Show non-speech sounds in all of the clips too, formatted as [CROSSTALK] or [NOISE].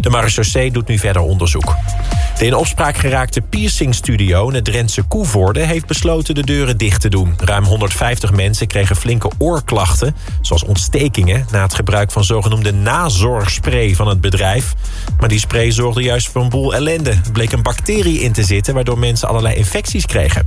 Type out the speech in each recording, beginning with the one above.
De marechaussee doet nu verder onderzoek. De in opspraak geraakte piercingstudio in het Drentse Koevoorde... heeft besloten de deuren dicht te doen. Ruim 150 mensen kregen flinke oorklachten... zoals ontstekingen na het gebruik van zogenoemde nazorgspray van het bedrijf. Maar die spray zorgde juist voor een boel ellende. Er bleek een bacterie in te zitten... waardoor mensen allerlei infecties kregen.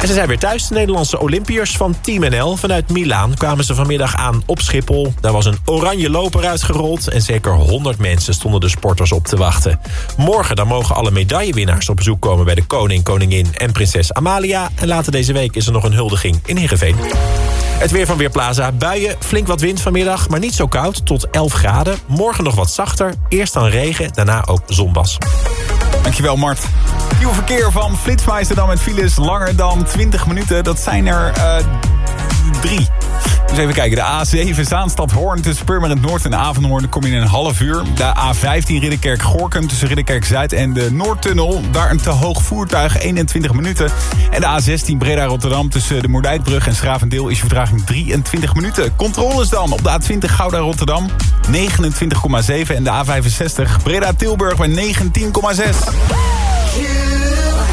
En ze zijn weer thuis. De Nederlandse Olympiërs van Team NL. Vanuit Milaan kwamen ze vanmiddag aan op Schiphol. Daar was een oranje loper uitgerold... en zeker 100 mensen stonden de sporters op te wachten. Morgen dan mogen alle medaillewinnaars op bezoek komen... bij de koning, koningin en prinses Amalia. En later deze week is er nog een huldiging in Heerenveen. Het weer van Weerplaza. Buien, flink wat wind vanmiddag, maar niet zo koud. Tot 11 graden. Morgen nog wat zachter. Eerst dan regen, daarna ook zonbas. Dankjewel, Mart. Nieuw verkeer van Flitsmeister dan met files langer dan 20 minuten. Dat zijn er uh, drie. Dus even kijken. De A7 Zaanstad Hoorn tussen Purmerend Noord en Avanhoorn kom je in een half uur. De A15 Ridderkerk Gorkum tussen Ridderkerk Zuid en de Noordtunnel. Daar een te hoog voertuig 21 minuten. En de A16 Breda Rotterdam tussen de Moerdijkbrug en Schravendeel is je vertraging 23 minuten. Controles dan op de A20 Gouda Rotterdam 29,7 en de A65 Breda Tilburg bij 19,6.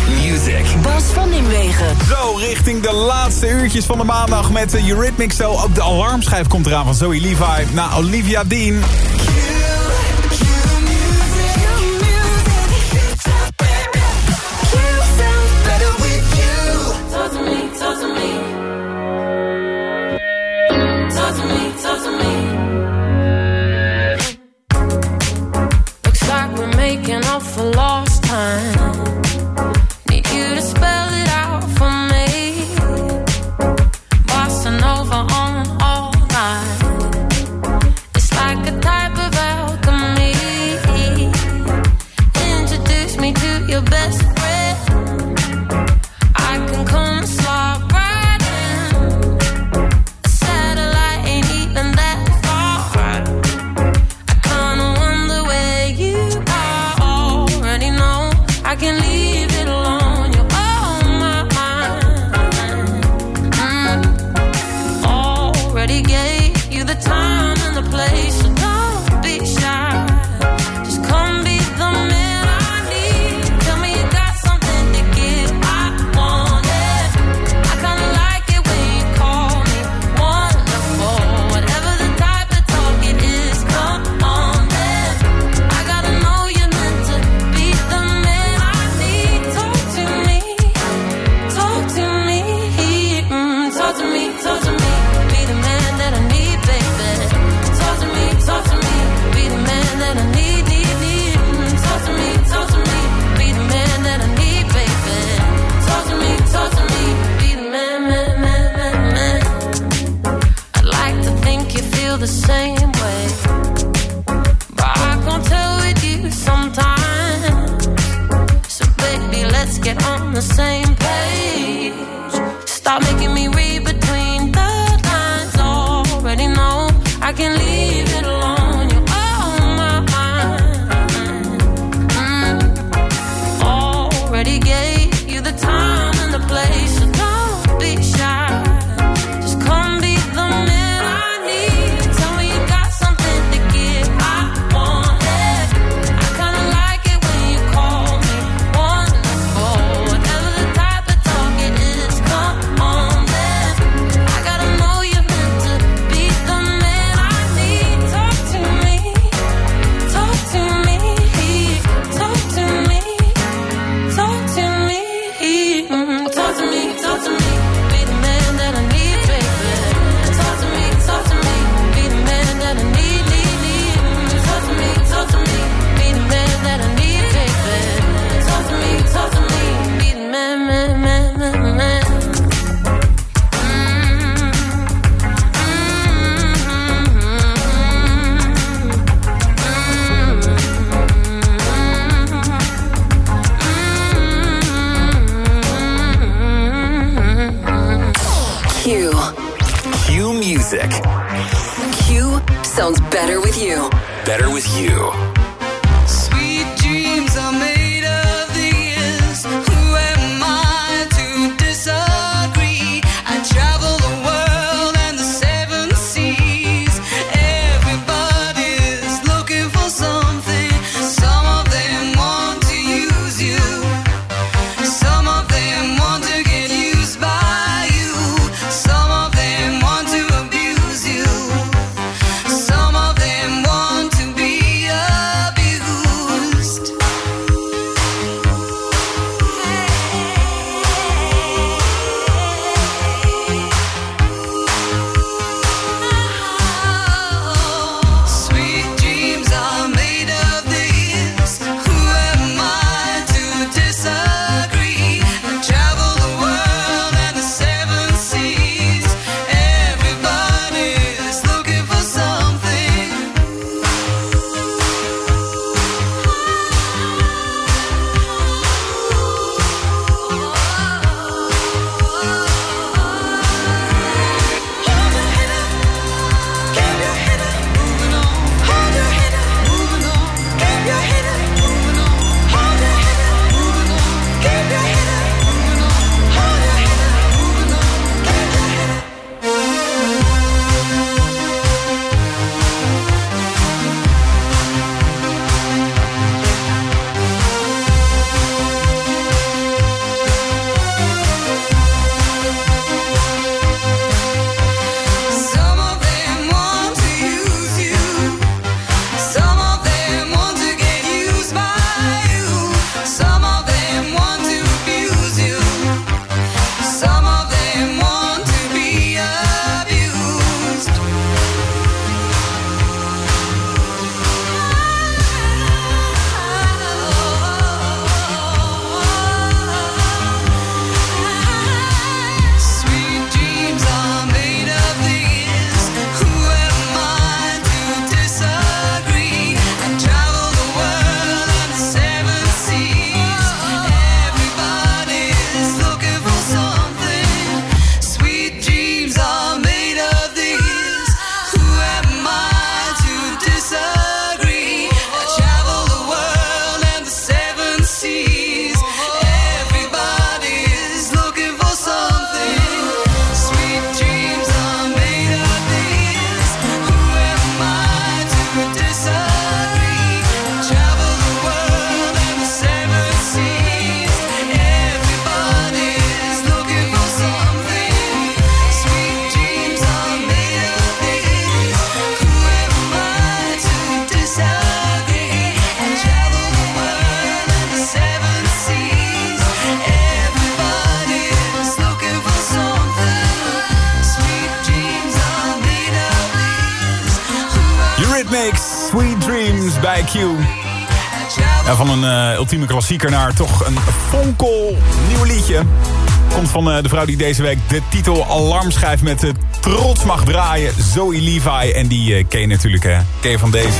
Music. Bas van Nimwegen. Zo, richting de laatste uurtjes van de maandag met de Eurythmics Zo. Ook de alarmschijf komt eraan van Zoe Levi naar Olivia Dean. Sweet Van een uh, ultieme klassieker naar toch een fonkel nieuw liedje. Komt van uh, de vrouw die deze week de titel Alarm schrijft met uh, trots mag draaien. Zoe Levi. En die ken je natuurlijk, hè? Ken je van deze?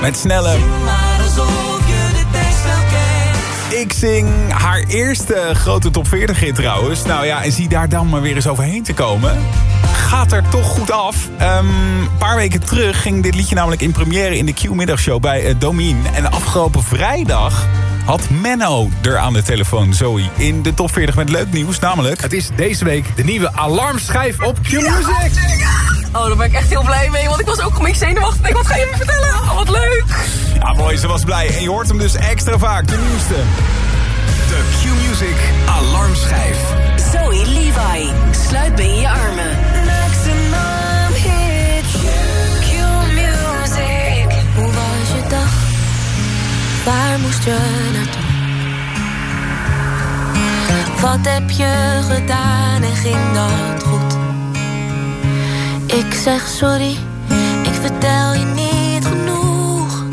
Met snelle... Zing haar eerste grote top 40 hit trouwens. Nou ja, en zie daar dan maar weer eens overheen te komen. Gaat er toch goed af. Een um, paar weken terug ging dit liedje namelijk in première in de Q-middagshow bij uh, Domien. En afgelopen vrijdag had Menno er aan de telefoon, Zoe, in de top 40 met leuk nieuws. Namelijk... Het is deze week de nieuwe alarmschijf op Q-Music. Oh, daar ben ik echt heel blij mee, want ik was ook een zenuwachtig. Ik wat ga je me vertellen? Oh, wat leuk. Ja, mooi, ze was blij. En je hoort hem dus extra vaak, de nieuwste. De Q-Music alarmschijf. Zoe Levi, sluit bij je armen. Maximum hits. Q-Music. Hoe was je dag? Waar moest je naartoe? Wat heb je gedaan en ging dat goed? Ik zeg sorry, ik vertel je niet genoeg.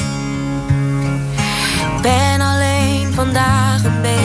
Ben alleen vandaag een beetje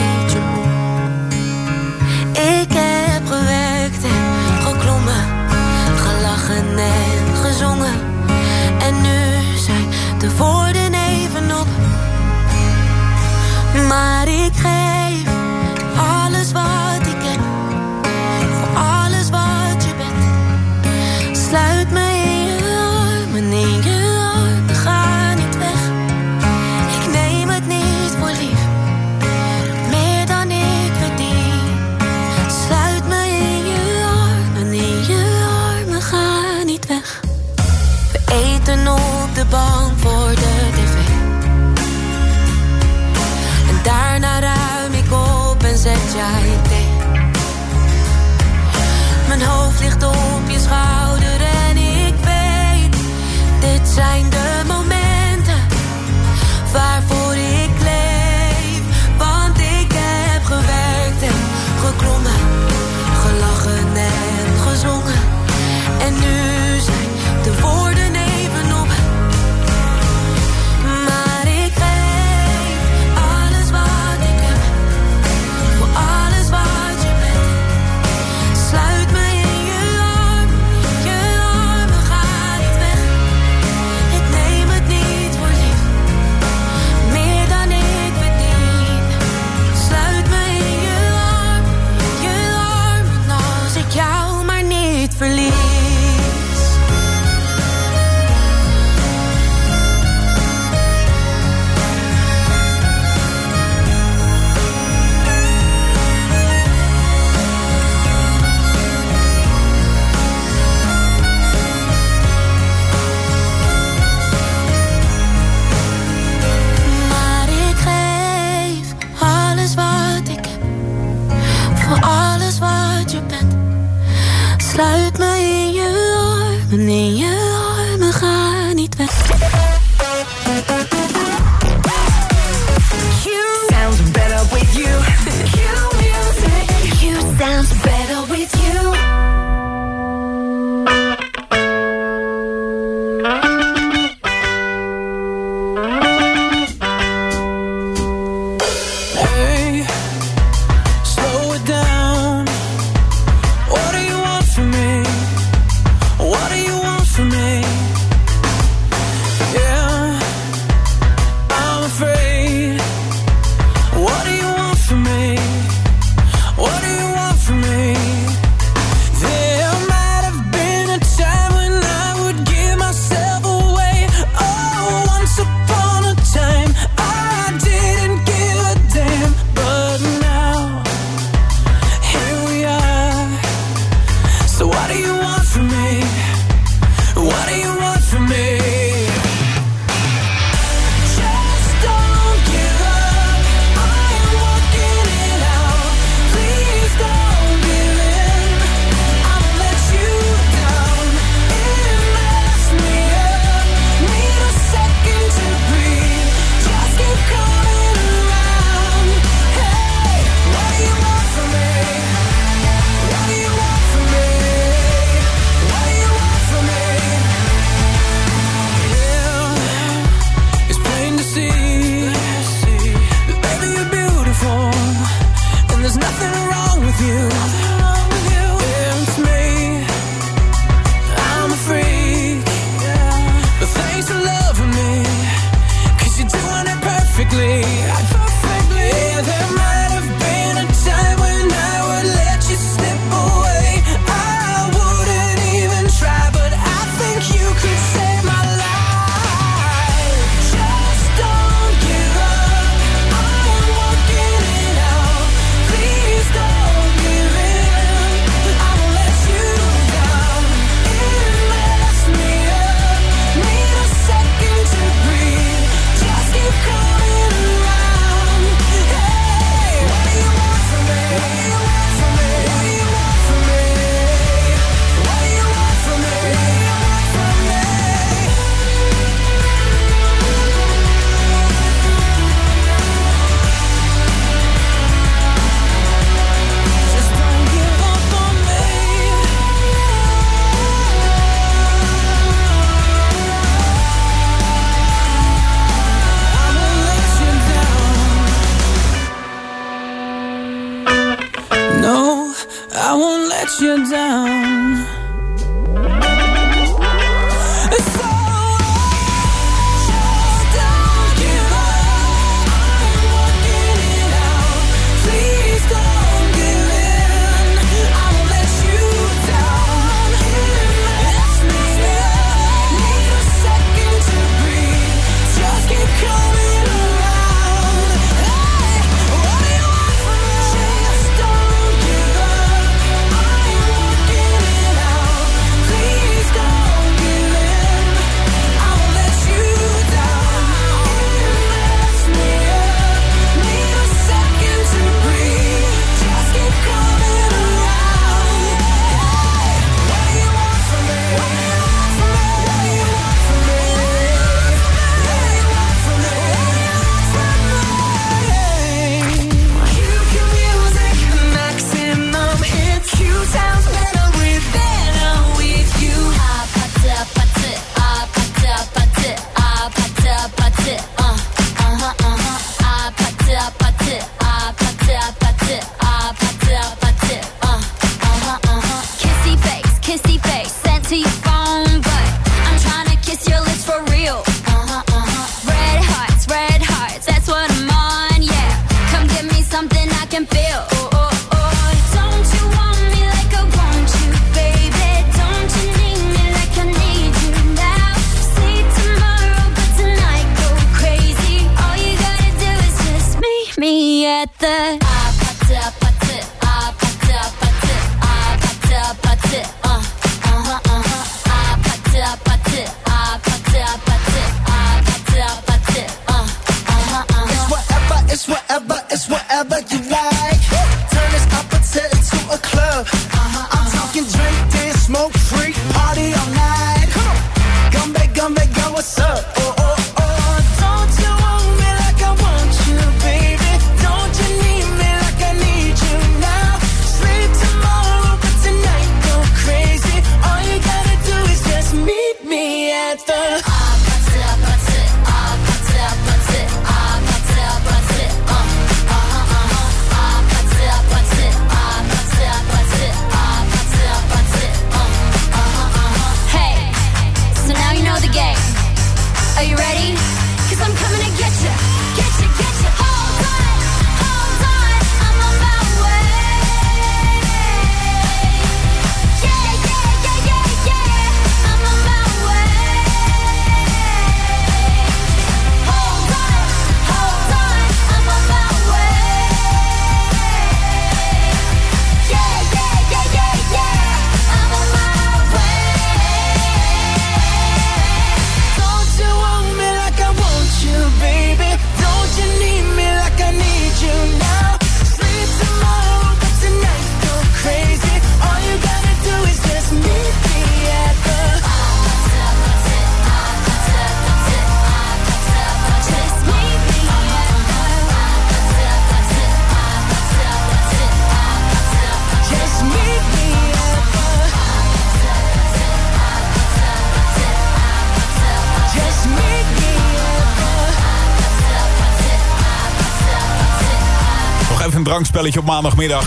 drankspelletje op maandagmiddag.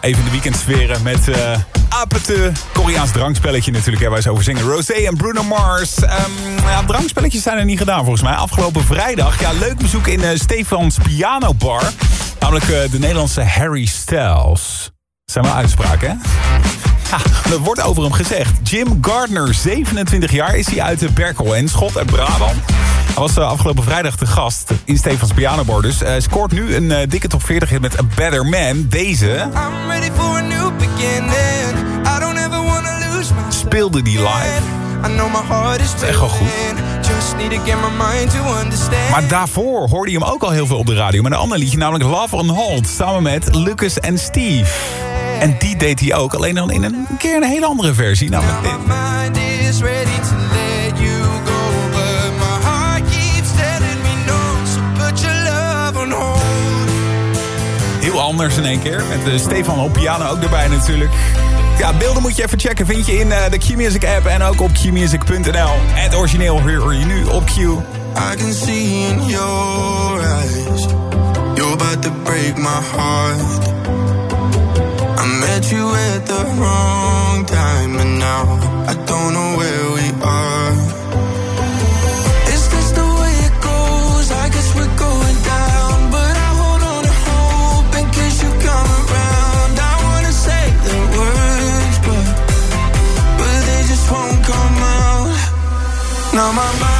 Even de weekendsferen met eh Apete. Koreaans drankspelletje natuurlijk, hè, waar ze over zingen. Rosé en Bruno Mars. Ehm, ja, drankspelletjes zijn er niet gedaan volgens mij. Afgelopen vrijdag, ja, leuk bezoek in eh, Stefans Piano Bar. Namelijk eh, de Nederlandse Harry Styles. Zijn wel uitspraken, hè? Er wordt over hem gezegd. Jim Gardner, 27 jaar, is hij uit de Berkel en Schot uit Brabant. Hij was eh, afgelopen vrijdag te gast in Stefans Piano Bar. Dus eh, scoort nu een eh, dikke top 40 hit met A Better Man. Deze speelde die live. Is echt wel goed. Maar daarvoor hoorde je hem ook al heel veel op de radio. Met een ander liedje, namelijk Love on Hold. Samen met Lucas en Steve. En die deed hij ook, alleen dan in een keer een hele andere versie. Namelijk dit. Anders in één keer. Met eh, Stefan op piano ook erbij natuurlijk. Ja, beelden moet je even checken. Vind je in eh, de Q-Music app en ook op qmusic.nl. Het origineel hoor je nu op Q. I can see in your eyes, you're about to break my heart. I met you at the wrong time, and now I don't know where Now my mind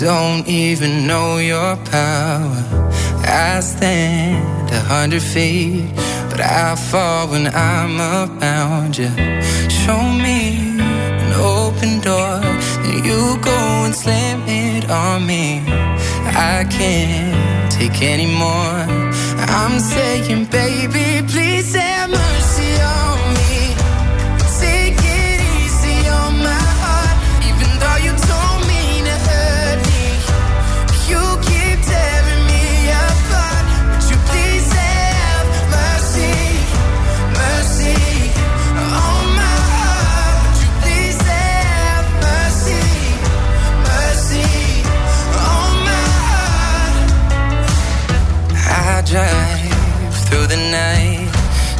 don't even know your power. I stand a hundred feet, but I fall when I'm around you. Show me an open door, then you go and slam it on me. I can't take anymore. I'm saying, baby, please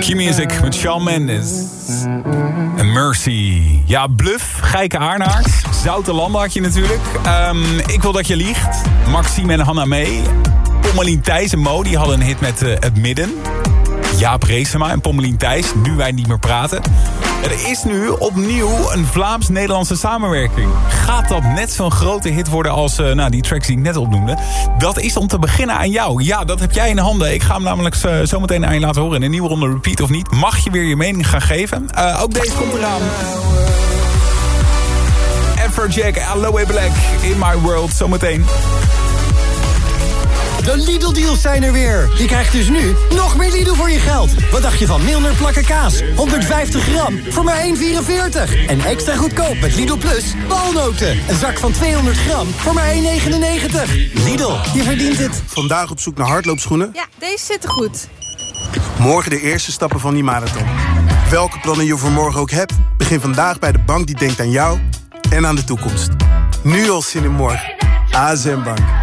Q-Music met Shawn Mendes. En Mercy. Ja, Bluff, Geike Aarnaert. Zoute Landen had je natuurlijk. Ehm, ik wil dat je liegt. Maxime en Hanna mee. Pommelien Thijs en Mo, die hadden een hit met eh, Het Midden. Jaap Reesema en Pommelien Thijs, Nu Wij Niet Meer Praten. Er is nu opnieuw een Vlaams-Nederlandse samenwerking. Gaat dat net zo'n grote hit worden als eh, nou, die tracks die ik net opnoemde? Dat is om te beginnen aan jou. Ja, dat heb jij in de handen. Ik ga hem namelijk uh, zo meteen aan je laten horen. In een nieuwe ronde repeat of niet. Mag je weer je mening gaan geven? Uh, ook deze komt eraan. Afrojack, Aloe Black, In My World, zometeen. De Lidl-deals zijn er weer. Je krijgt dus nu nog meer Lidl voor je geld. Wat dacht je van Milner plakken kaas? 150 gram voor maar 1,44. En extra goedkoop met Lidl Plus walnoten. Een zak van 200 gram voor maar 1,99. Lidl, je verdient het. Vandaag op zoek naar hardloopschoenen? Ja, deze zitten goed. Morgen de eerste stappen van die marathon. Welke plannen je voor morgen ook hebt... begin vandaag bij de bank die denkt aan jou en aan de toekomst. Nu al zin in morgen. ASM Bank.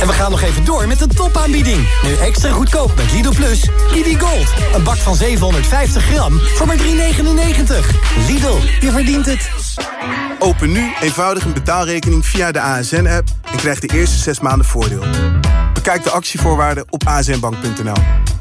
En we gaan nog even door met een topaanbieding. Nu extra goedkoop met Lidl Plus. Lidl Gold. Een bak van 750 gram voor maar 3,99. Lidl, je verdient het. Open nu eenvoudig een betaalrekening via de ASN-app... en krijg de eerste zes maanden voordeel. Bekijk de actievoorwaarden op asnbank.nl.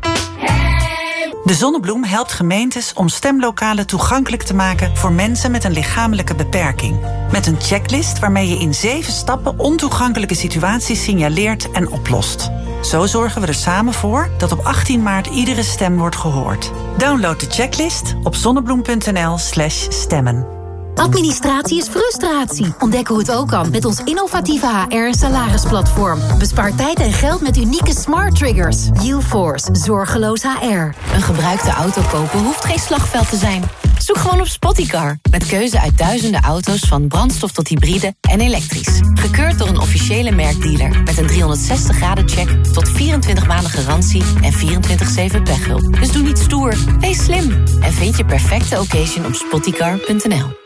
De Zonnebloem helpt gemeentes om stemlokalen toegankelijk te maken voor mensen met een lichamelijke beperking. Met een checklist waarmee je in zeven stappen ontoegankelijke situaties signaleert en oplost. Zo zorgen we er samen voor dat op 18 maart iedere stem wordt gehoord. Download de checklist op zonnebloem.nl/slash stemmen. Administratie is frustratie. Ontdek hoe het ook kan met ons innovatieve HR- en salarisplatform. Bespaar tijd en geld met unieke smart triggers. UForce, zorgeloos HR. Een gebruikte auto kopen hoeft geen slagveld te zijn. Zoek gewoon op Spottycar. Met keuze uit duizenden auto's van brandstof tot hybride en elektrisch. Gekeurd door een officiële merkdealer. Met een 360 graden check tot 24 maanden garantie en 24-7 pechhulp. Dus doe niet stoer, wees slim. En vind je perfecte occasion op spottycar.nl.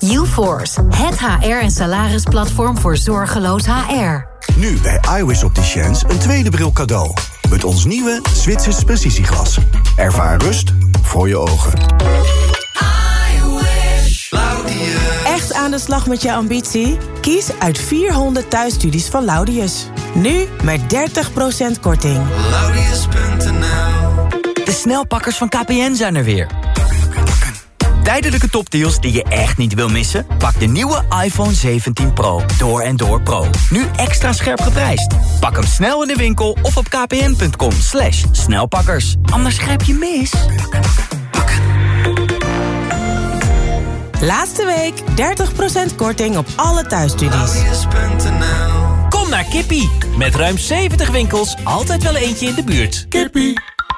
UForce, het HR- en salarisplatform voor zorgeloos HR. Nu bij iWis Opticians een tweede bril cadeau. Met ons nieuwe Zwitsers precisieglas. Ervaar rust voor je ogen. Echt aan de slag met je ambitie? Kies uit 400 thuisstudies van Laudius. Nu met 30% korting. De snelpakkers van KPN zijn er weer. Tijdelijke topdeals die je echt niet wil missen? Pak de nieuwe iPhone 17 Pro. Door en door Pro. Nu extra scherp geprijsd. Pak hem snel in de winkel of op kpn.com slash snelpakkers. Anders grijp je mis. Laatste week 30% korting op alle thuisstudies. Kom naar Kippie. Met ruim 70 winkels, altijd wel eentje in de buurt. Kippie.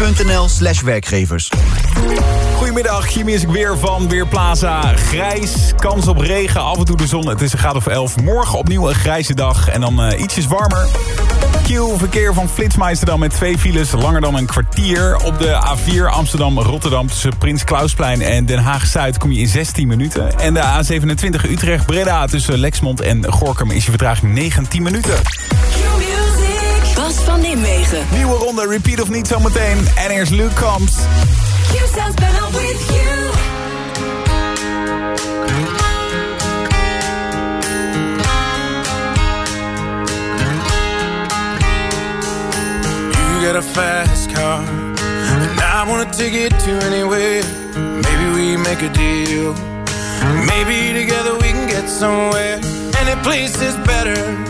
tempoteam.nl slash werkgevers. Goedemiddag, hier is ik weer van Weerplaza. Grijs, kans op regen, af en toe de zon. Het is een graad of 11. Morgen opnieuw een grijze dag en dan uh, ietsjes warmer. Q-verkeer van Flitsmeister dan met twee files, langer dan een kwartier. Op de A4 Amsterdam-Rotterdam tussen Prins Klausplein en Den Haag-Zuid kom je in 16 minuten. En de A27 Utrecht-Breda tussen Lexmond en Gorkum is je vertraging 19 minuten. Bas van Nimwegen. Nieuwe ronde, repeat of niet zometeen. En eerst Luke Combs. Q sounds better with you. You got a fast car, and I wanna take it to anywhere. Maybe we make a deal. Maybe together we can get somewhere. Any place is better.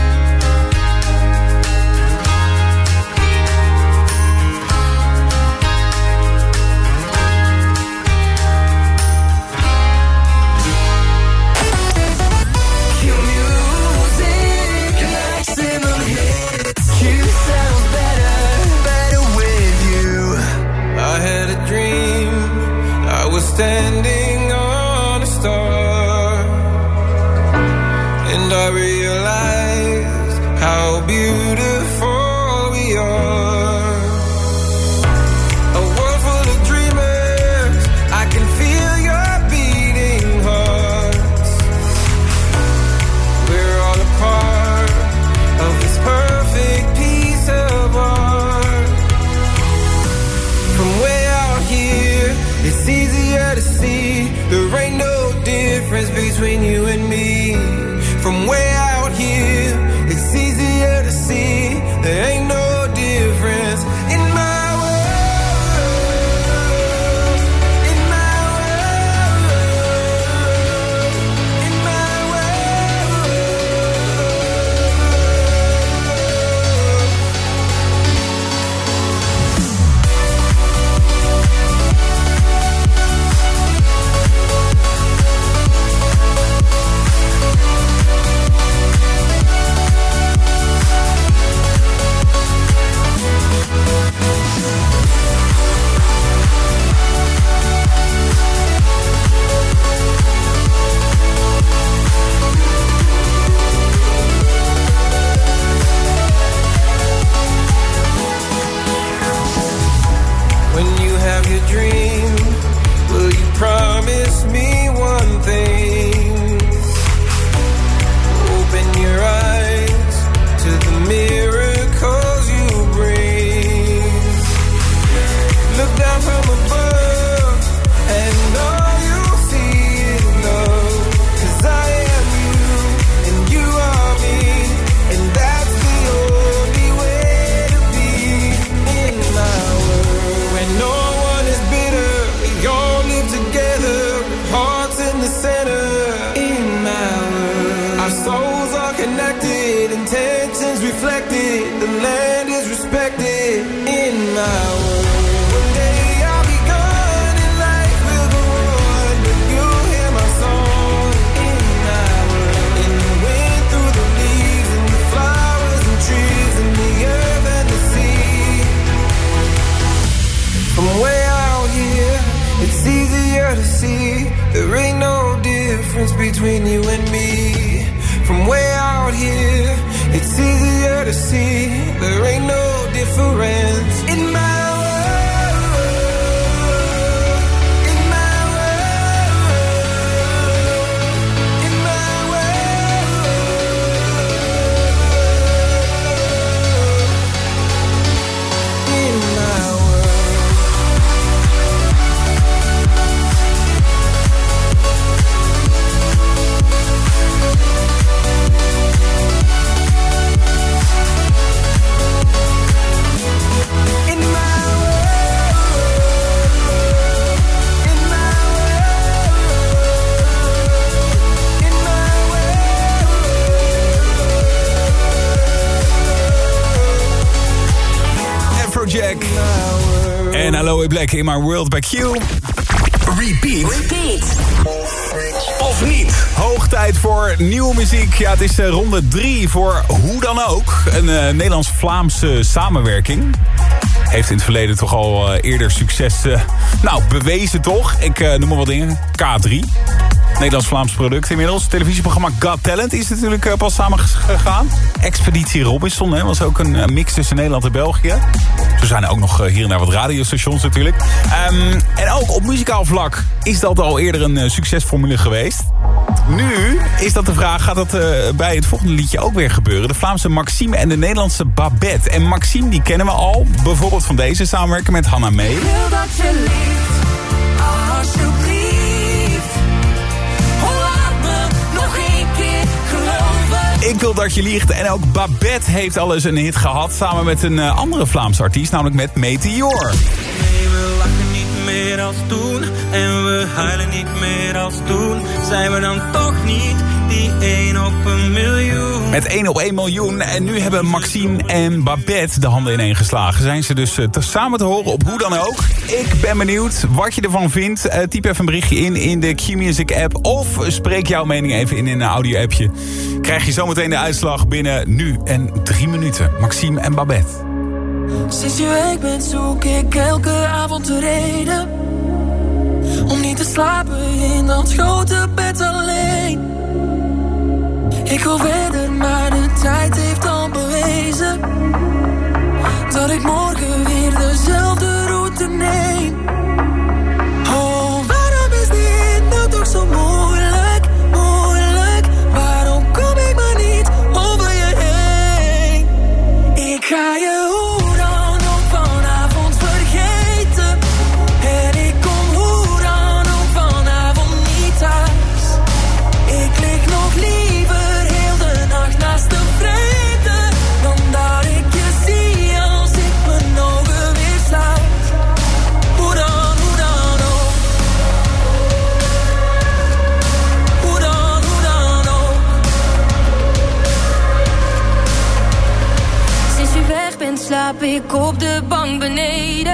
I In My World by Q. Repeat. Repeat. Of niet? Hoog tijd voor nieuwe muziek. Ja, het is eh, ronde drie voor Hoe Dan Ook. Een eh, Nederlands-Vlaamse samenwerking. Heeft in het verleden toch al eh, eerder succes nou, bewezen toch? Ik noem maar wat dingen. K3. Nederlands-Vlaams product inmiddels. Televisieprogramma Got Talent is natuurlijk pas samen gegaan. Expeditie Robinson hè, was ook een mix tussen Nederland en België. Zo zijn ook nog eh, hier en daar wat radiostations natuurlijk. Ehm, en ook op muzikaal vlak is dat al eerder een eh, succesformule geweest. Nu is dat de vraag, gaat dat eh, bij het volgende liedje ook weer gebeuren? De Vlaamse Maxime en de Nederlandse Babette. En Maxime die kennen we al, bijvoorbeeld van deze samenwerking met Hanna Mee. Ik wil dat je liegt. En ook Babette heeft al eens een hit gehad. Samen met een eh, andere Vlaamse artiest, namelijk met Meteor. Meer als toen En we huilen niet meer als toen Zijn we dan toch niet die 1 op een miljoen Met 1 op 1 miljoen. En nu hebben Maxime en Babette de handen ineen geslagen. Zijn ze dus eh, te samen te horen op hoe dan ook. Ik ben benieuwd wat je ervan vindt. Eh, typ even een berichtje in in de Q-Music app. Of spreek jouw mening even in in een audio-appje. Krijg je zometeen de uitslag binnen nu en drie minuten. Maxime en Babette. Sinds je weg bent zoek ik elke avond de reden Om niet te slapen in dat grote bed alleen. Ik wil verder, maar de tijd heeft al bewezen Dat ik morgen weer dezelfde route neem ik op de bank beneden.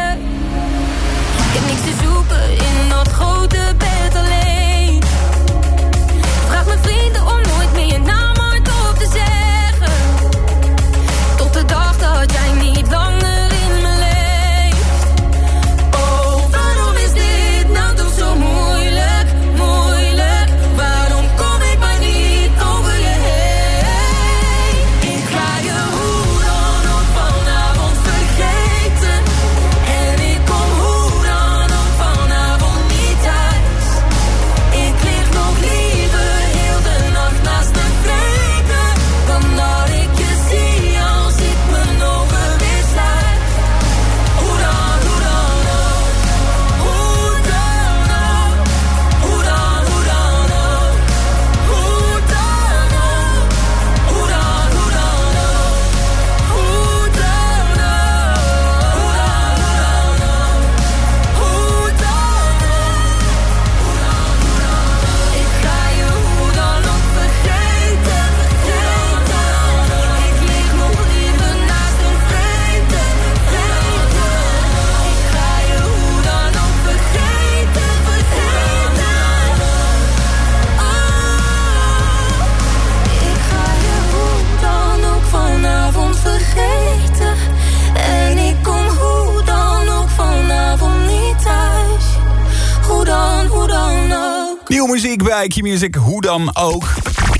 Bij Q-Music, hoe dan ook.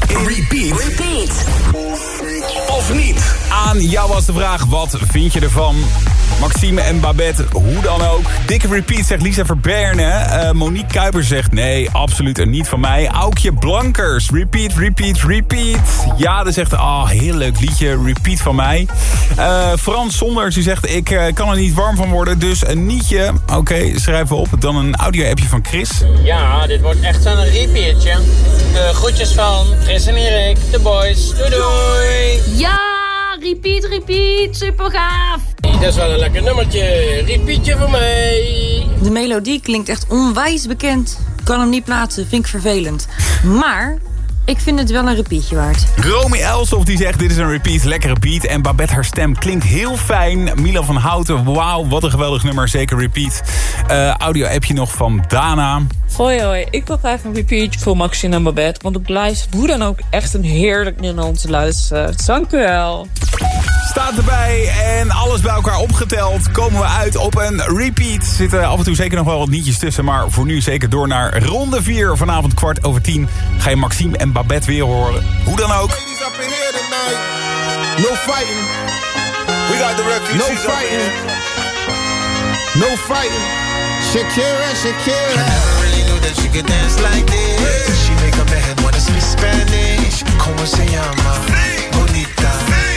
Repeat. Repeat. Of niet? Aan jou was de vraag, wat vind je ervan? Maxime en Babette, hoe dan ook. Dikke repeat, zegt Lisa Verberne. Eh, Monique Kuiper zegt nee, absoluut er niet van mij. Aukje Blankers, repeat, repeat, repeat. Jade zegt, ah, oh, heel leuk liedje, repeat van mij. Eh, Frans Sonders, die zegt, ik eh, kan er niet warm van worden, dus een nietje. Oké, schrijven we op. Dan een audio-appje van Chris. Ja, dit wordt echt zo'n repeatje. De groetjes van Chris en Erik, de boys. Doei doei! Ja, repeat, repeat, super gaaf. Dat is wel een lekker nummertje. Repeatje voor mij. De melodie klinkt echt onwijs bekend. Kan hem niet plaatsen, vind ik vervelend. Maar ik vind het wel een repeatje waard. Romy Elsof die zegt dit is een repeat, lekkere beat. En Babette haar stem klinkt heel fijn. Milan van Houten, wauw, wat een geweldig nummer, zeker repeat. Uh, Audio-appje nog van Dana. Hoi hoi, ik wil graag een repeat voor Maxine en Babette. Want ik luister hoe dan ook echt een heerlijk nummer om te luisteren. Dank u wel. Staat erbij en alles bij elkaar opgeteld komen we uit op een repeat. Zitten af en toe zeker nog wel wat nietjes tussen. Maar voor nu zeker door naar ronde 4. Vanavond kwart over 10 ga je Maxime en Babette weer horen. Hoe dan ook. No fighting. We got the refugees No fighting. No fighting. Shakira, Shakira. I never really knew that she could dance like this. She make a man wanna speak Spanish. Como se llama? Bonita.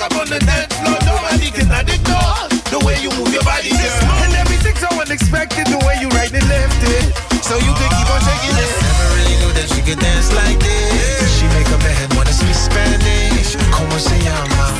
Up on the dance floor, nobody can ignore the way you move your body, girl. And everything's so unexpected, the way you right and left it. So you could keep on shaking it. Never really knew that she could dance like this. She make a man wanna speak Spanish. Como se llama?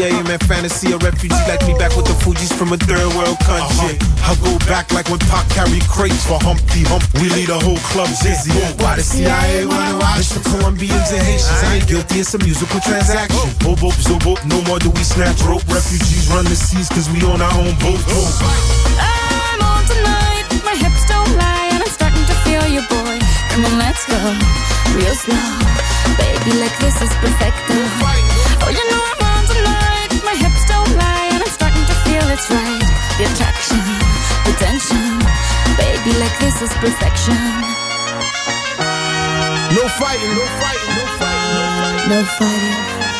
She's so sexy, I am in fantasy. A refugee like me back with the Fuji's from a third world country. I go back like when Pac carried crates for Humpty Hump. We lead a whole club dizzy. Why the CIA wanna watch the Colombians and Haitians? I ain't guilty, it's a musical transaction. Oh, boop, zo boop, no more do we snatch rope. Refugees run the seas cause we on our own boat. I'm on tonight, my hips don't lie, and I'm starting to feel you, boy. Come on, let's go real slow, baby. Like this is perfect. Oh, you know I'm on tonight, my hips and I'm starting to feel it's right. The attraction, the tension, baby. Like this is perfection. No fighting, no fighting, no fighting, No fighting. Cue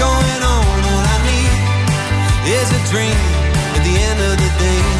Going on. All I need is a dream at the end of the day.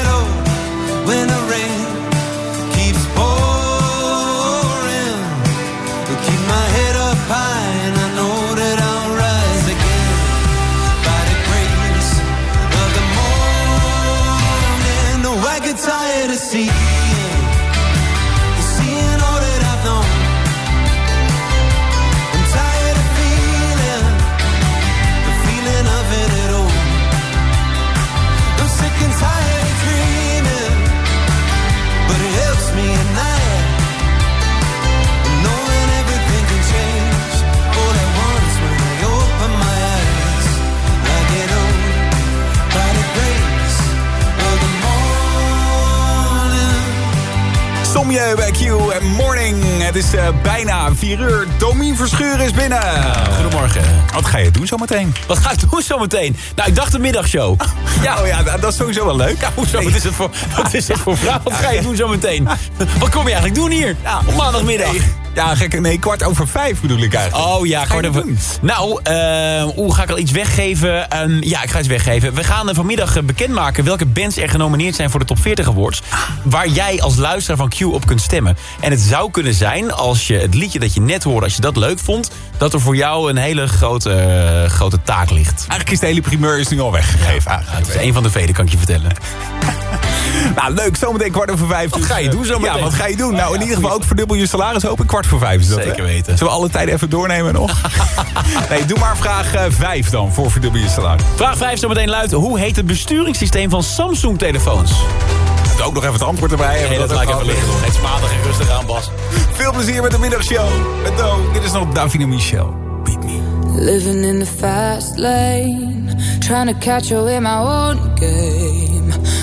is eh, bijna 4 uur. Domien Verschuur is binnen. Goedemorgen. Wat ga je doen zometeen? Wat ga ik doen zometeen? Nou, ik dacht de middagshow. [LAUGHS] Ja, oh ja, dat dat is sowieso wel leuk. Ja, hoezo? Wat is het voor, wat is het voor vraag? Wat ga je doen zometeen? Wat kom je eigenlijk doen hier? Op maandagmiddag. Nee. Ja, gekke, nee, kwart over vijf bedoel ik eigenlijk. Oh ja, kwart over. Nou, hoe ga ik al iets weggeven? Ehm, ja, ik ga iets weggeven. We gaan eh, vanmiddag eh, bekendmaken welke bands er genomineerd zijn voor de Top 40 Awards. Waar jij als luisteraar van Q op kunt stemmen. En het zou kunnen zijn, als je het liedje dat je net hoorde, als je dat leuk vond, dat er voor jou een hele grote, grote taak ligt. Eigenlijk is de hele primeur is nu al weggegeven. Ja, het is een van de vele, kan ik je vertellen. [LAUGHS] Nou, leuk. Zometeen kwart over vijf. Wat ga je doen zometeen? Ja, wat ga je doen? Nou, in ieder geval ook verdubbel je salaris hoop ik kwart voor vijf. Is dat? Zeker weten. Zullen we alle tijden even doornemen nog? [LAUGHS] nee, doe maar vraag eh, vijf dan voor verdubbel je salaris. Vraag 5 zometeen luidt. Hoe heet het besturingssysteem van Samsung-telefoons? Ook nog even het antwoord erbij. Nee, dat laat ik even liggen. Het is maandag en rustig aan, Bas. Veel plezier met de middagshow. Met Do. Dit is nog Davina Michel. Beat me. Living in the fast lane, trying to catch up in my own game.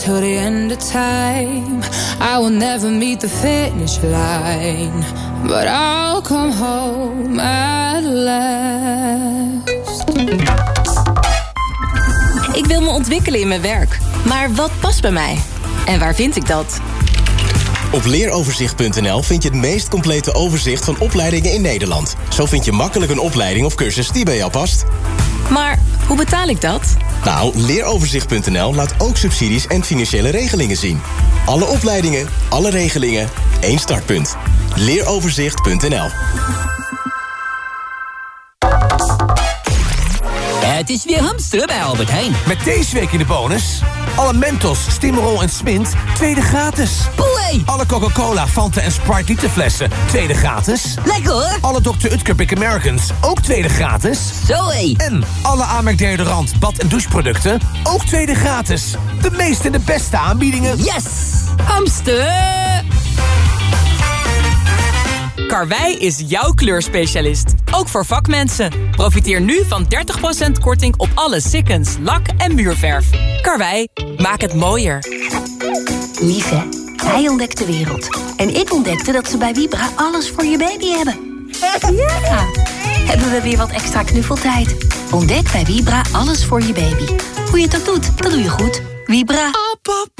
Till the end of time, I will never meet the finish line. But I'll come home at last. Ik wil me ontwikkelen in mijn werk. Maar wat past bij mij? En waar vind ik dat? Op leeroverzicht.nl vind je het meest complete overzicht van opleidingen in Nederland. Zo vind je makkelijk een opleiding of cursus die bij jou past. Maar hoe betaal ik dat? Nou, leeroverzicht.nl laat ook subsidies en financiële regelingen zien. Alle opleidingen, alle regelingen, één startpunt. Leeroverzicht.nl Het is weer hamsteren bij Albert Heijn. Met deze week in de bonus... alle Mentos, Stimmerol en Smint, tweede gratis. Alle Coca-Cola, Fanta en Sprite literflessen, tweede gratis. Lekker hoor! Alle Dr. Utker Big Americans, ook tweede gratis. Zoé! En alle Amerk deodorant, bad- en doucheproducten, ook tweede gratis. De meeste en de beste aanbiedingen. Yes! Hamster! Karwei is jouw kleurspecialist. Ook voor vakmensen. Profiteer nu van 30% korting op alle sikkens, lak en muurverf. Karwei, maak het mooier. Lieve, hij ontdekt de wereld. En ik ontdekte dat ze bij Vibra alles voor je baby hebben. Ja! Hebben we weer wat extra knuffeltijd. Ontdek bij Vibra alles voor je baby. Hoe je het ook doet, dat doe je goed. Vibra. Oh, pap,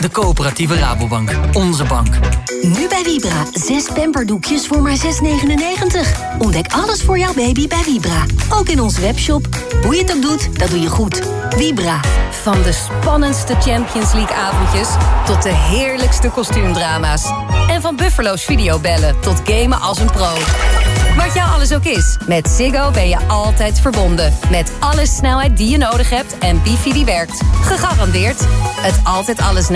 De coöperatieve Rabobank. Onze bank. Nu bij Vibra. Zes pamperdoekjes voor maar 6,99. Ontdek alles voor jouw baby bij Vibra. Ook in onze webshop. Hoe je het ook doet, dat doe je goed. Vibra. Van de spannendste Champions League avondjes tot de heerlijkste kostuumdrama's. En van Buffalo's videobellen tot gamen als een pro. Wat jou alles ook is, met Ziggo ben je altijd verbonden. Met alle snelheid die je nodig hebt en wifi die werkt. Gegarandeerd het Altijd Alles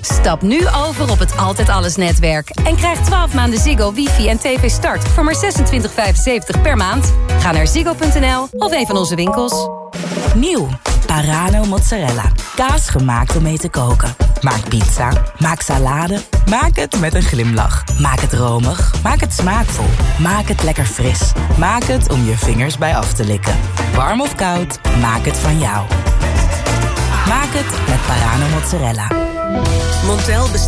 Stap nu over op het Altijd Alles netwerk. En krijg 12 maanden Ziggo, wifi en tv start voor maar 26,75 per maand. Ga naar ziggo.nl of een van onze winkels. Nieuw, Parano mozzarella. Kaas gemaakt om mee te koken. Maak pizza, maak salade, maak het met een glimlach. Maak het romig, maak het smaakvol. Maak het lekker fris. Maak het om je vingers bij af te likken. Warm of koud, maak het van jou. Maak het met Parano mozzarella. Montel bestaat